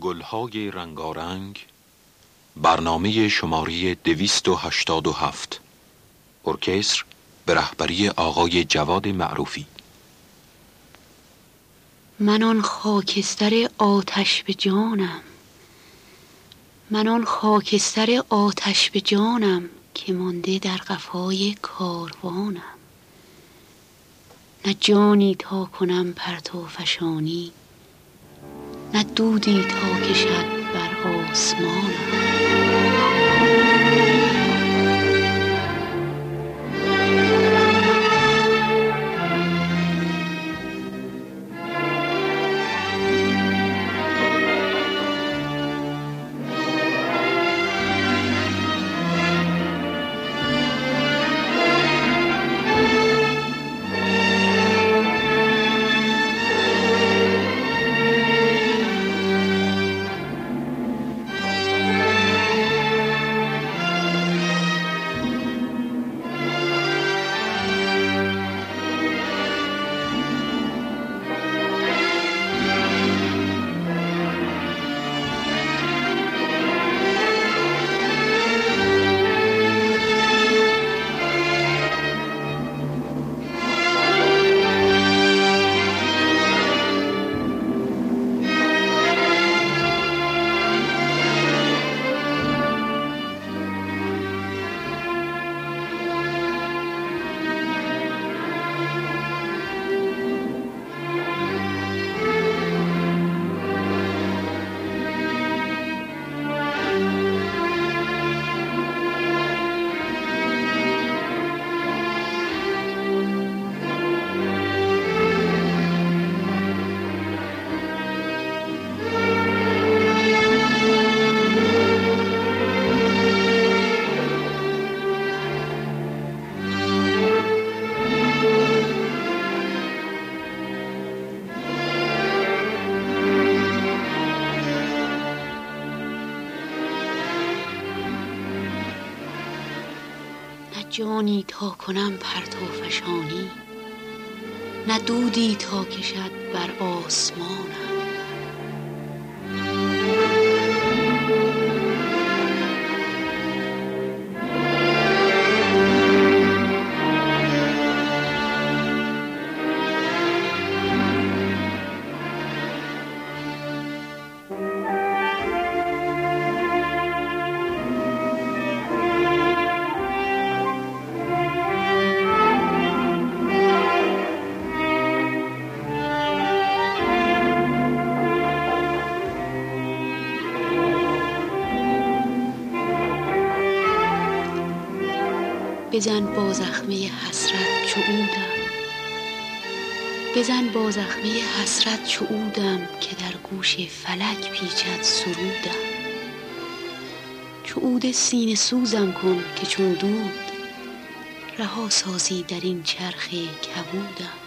گلهای رنگارنگ برنامه و هفت ارکستر به رهبری آقای جواد معروفی. من آن خاکستر آتش به جانم من آن خاکستر آتش به جانم که مانده در قفای کاروانم. نه جانی تا کنم پرتو فشانی نه دودی تا کشد بر آسمانم جانی تا کنم پرتو فشانی نه دودی تا کشد بر آسمانم بزن با زخمه حسرت چعودم بزن با زخمه حسرت چعودم که در گوش فلک پیچد سرودم. چعود سینه سوزم کن که چون دود رها سازی در این چرخ کبودم.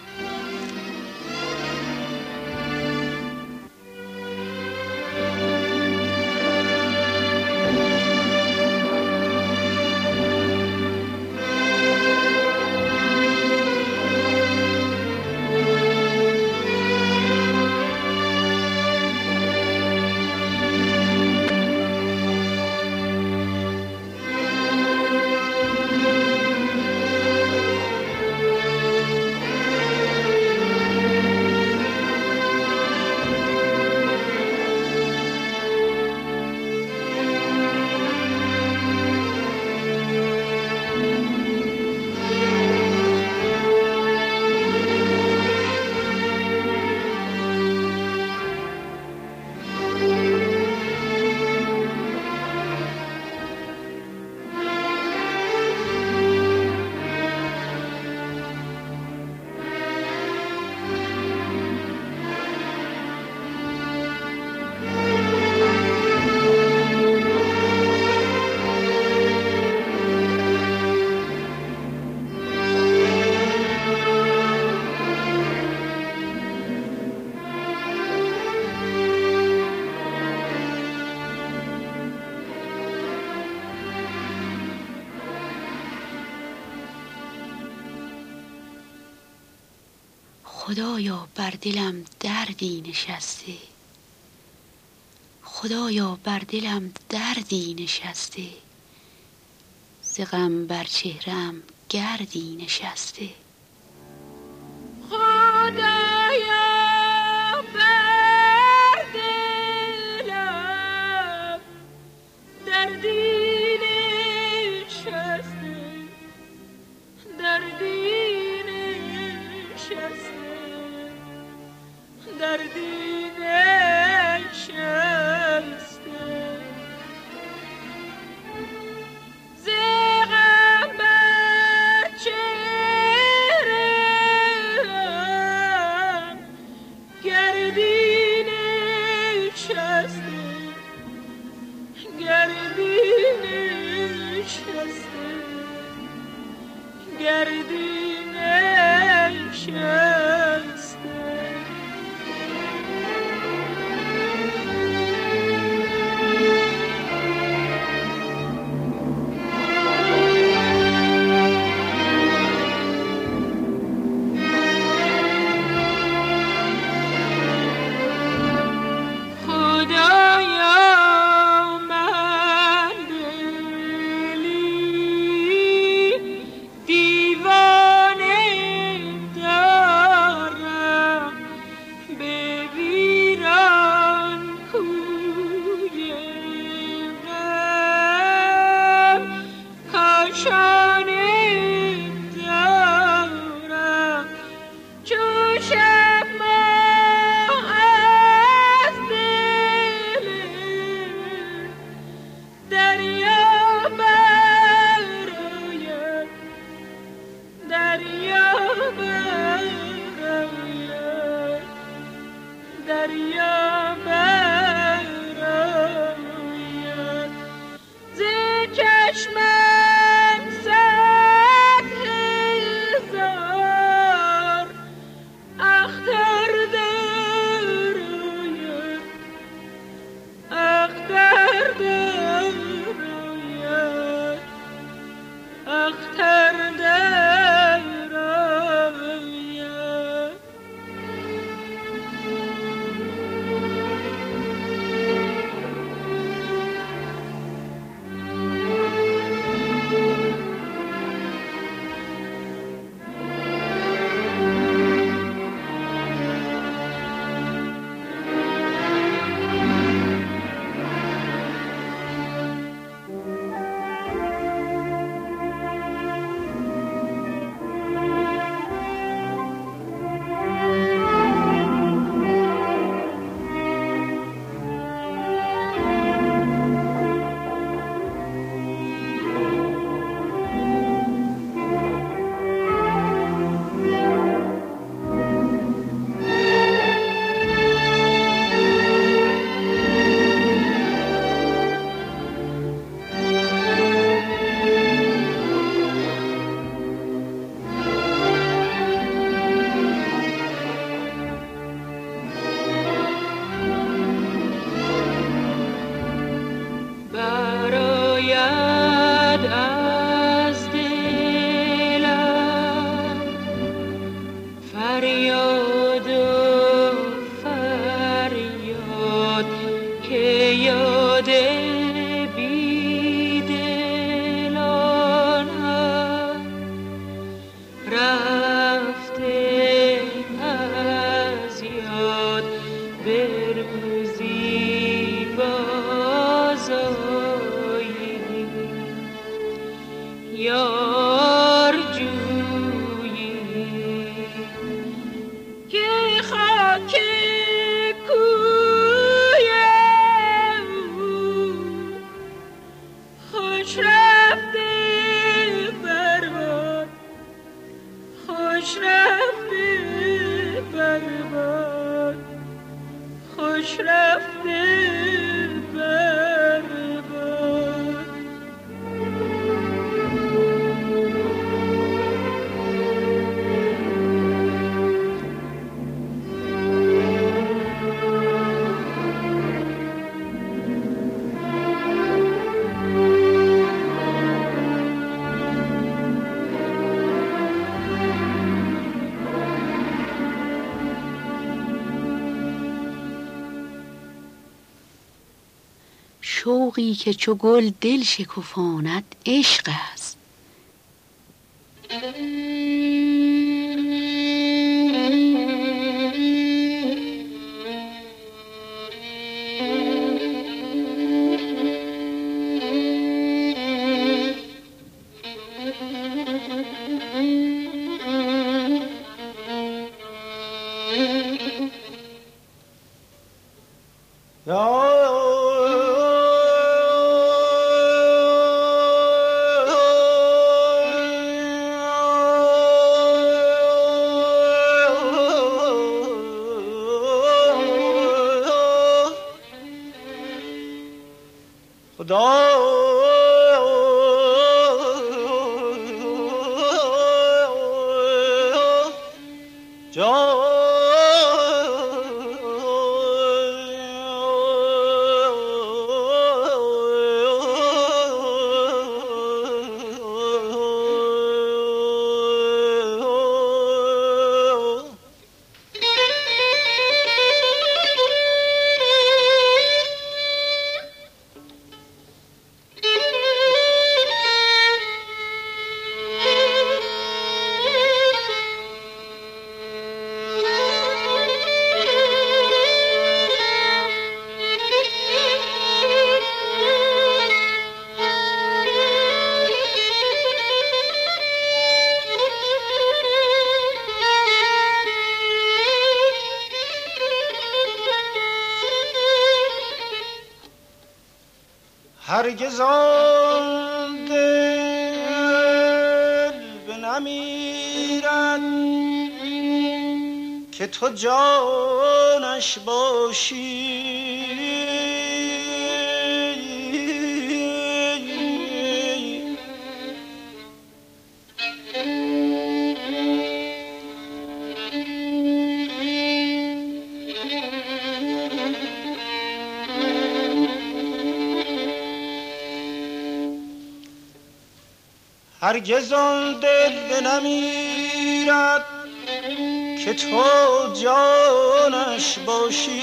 خدایا بر دلم دردی نشسته. خدایا بر دلم دردی نشسته. ز بر چهرم گردی نشسته. خدایا شوقی که چو گل دل شکفاند عشق هرگز آن دل بنمیرد که تو جانش باشی. هرگز آن دل بنمیرد که تو جانش باشی.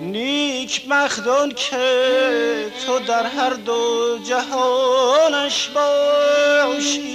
نیک مخدان که تو در هر دو جهانش باشی.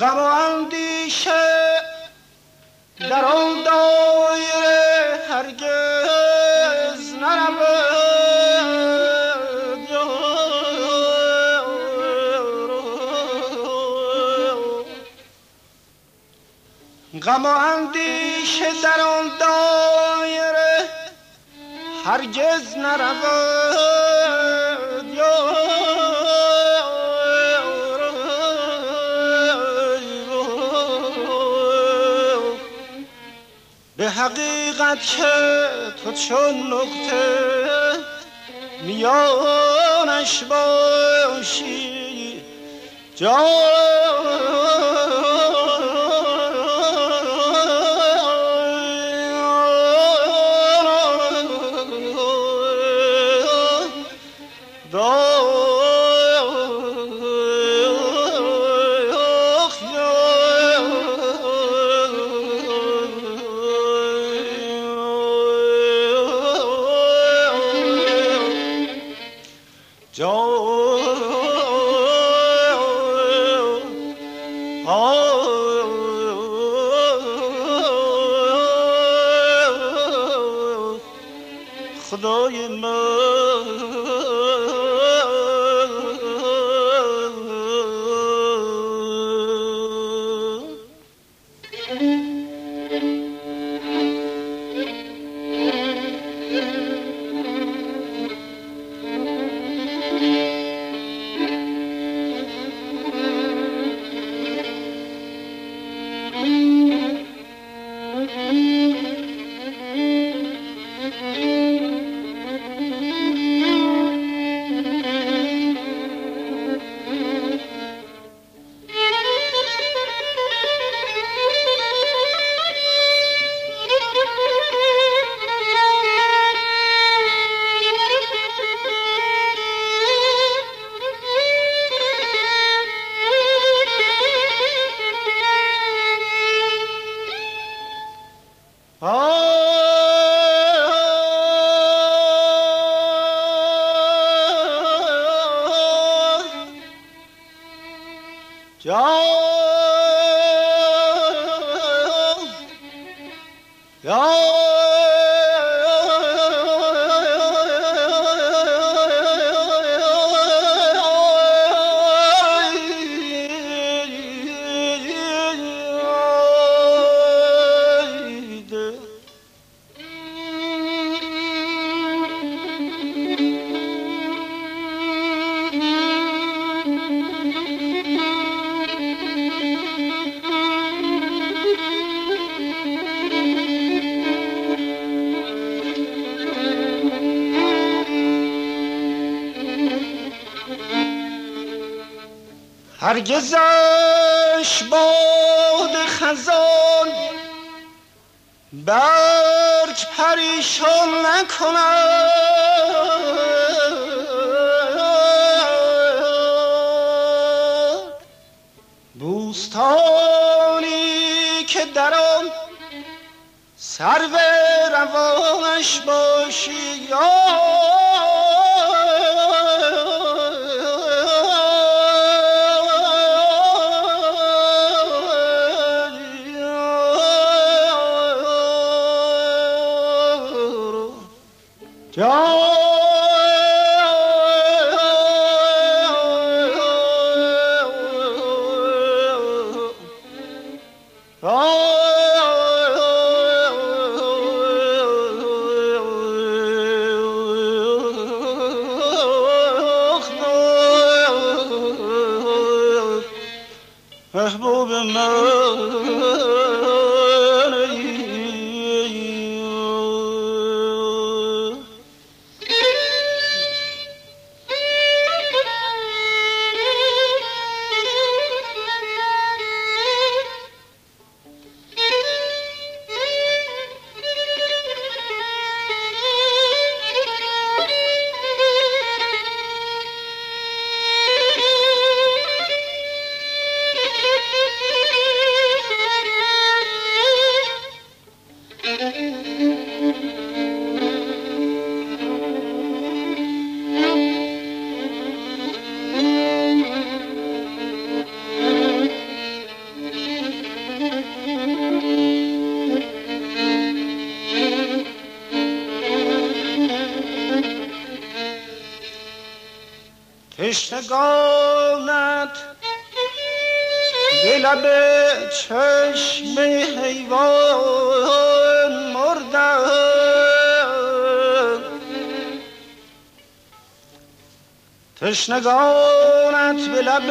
غم و اندیشه در آن دایره هرگز نرود غم و اندیشه در آن دایره هرگز نرود حقیقت که تو چون نقطه میانش باشی خدای هرگزش باد خزان. برگ پریشان نکند. بوستانی که در آن سرو روانش باشی یا Tchau! تشنگانت به لب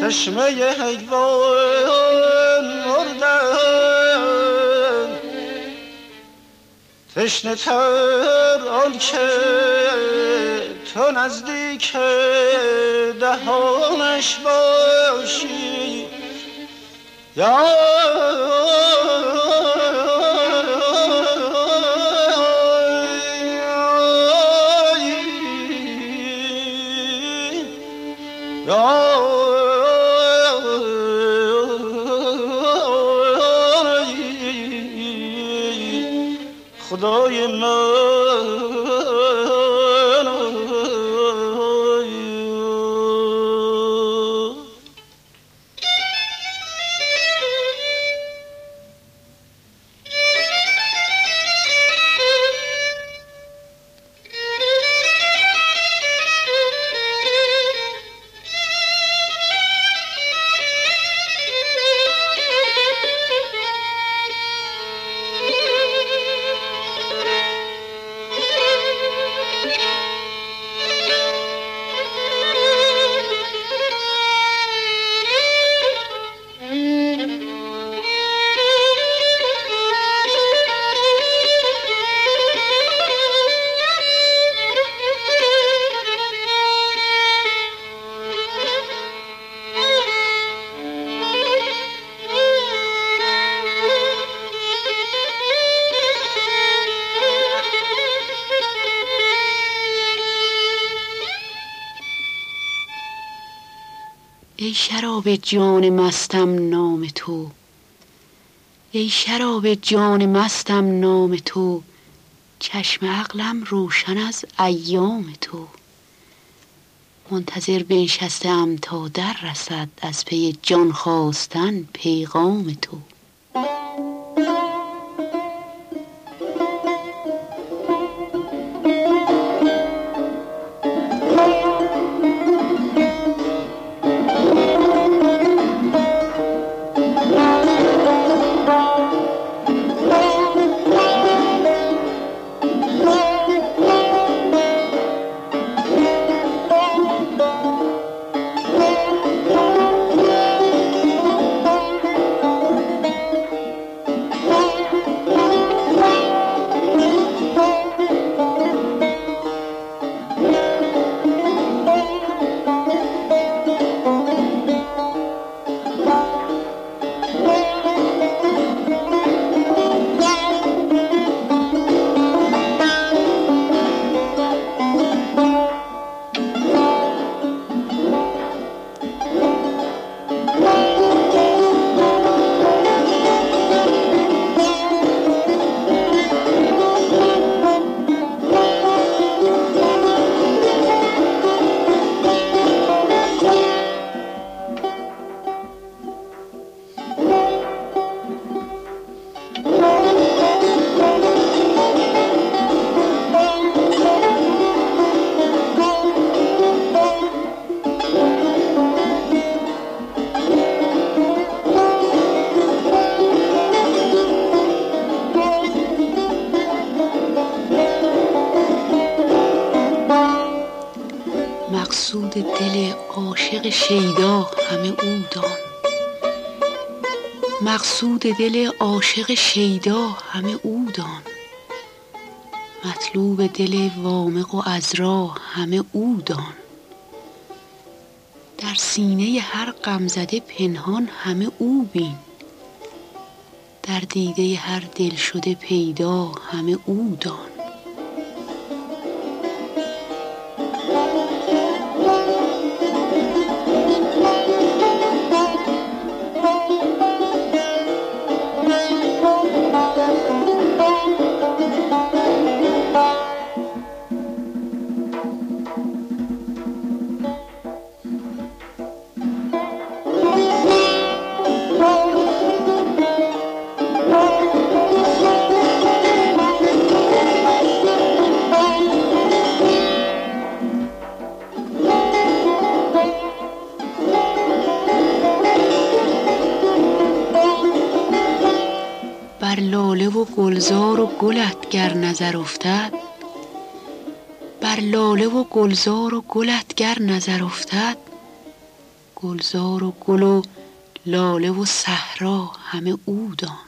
چشمه حیوان مردن. تشنه تر آن که تو نزدیک دهانش باشی. یا شراب جان مستم نام تو. ای شراب جان مستم نام تو. چشم عقلم روشن از ایام تو. منتظر بنشسته تا در رسد از پی جان خواستن پیغام تو. مقصود دل عاشق شیدا همه او دان. مطلوب دل وامق و عذرا همه او دان. در سینه هر غمزده پنهان همه او بین. در دیده هر دلشده پیدا همه او دان. لاله و گلزار و گلت گر نظر افتد. بر لاله و گلزار و گلت گر نظر افتد. گلزار و گل و لاله و صحرا همه او دان.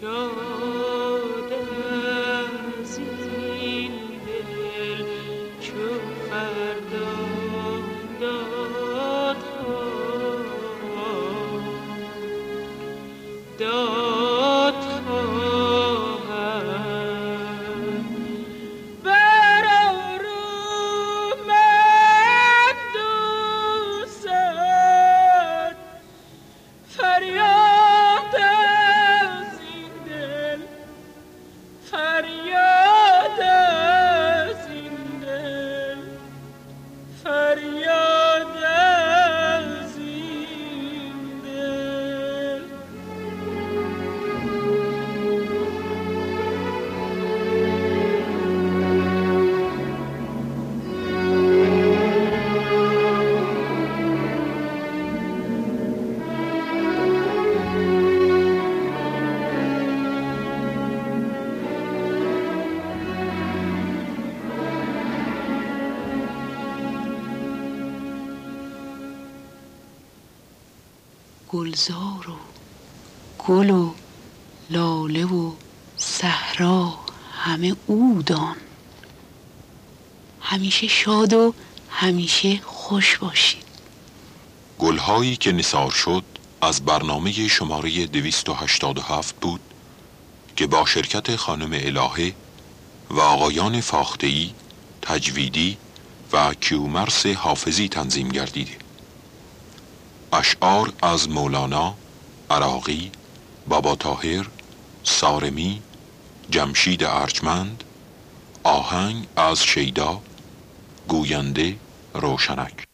شاد گلزار و گل و لاله و صحرا همه اودان همیشه شاد و همیشه خوش باشید. گلهایی که نثار شد از برنامه شماره 287 بود که با شرکت خانم الهه و آقایان فاختهی، تجویدی و کیومرس حافظی تنظیم گردیده. اشعار از مولانا، عراقی، بابا تاهر، سارمی، جمشید ارجمند آهنگ از شیدا گوینده روشنک.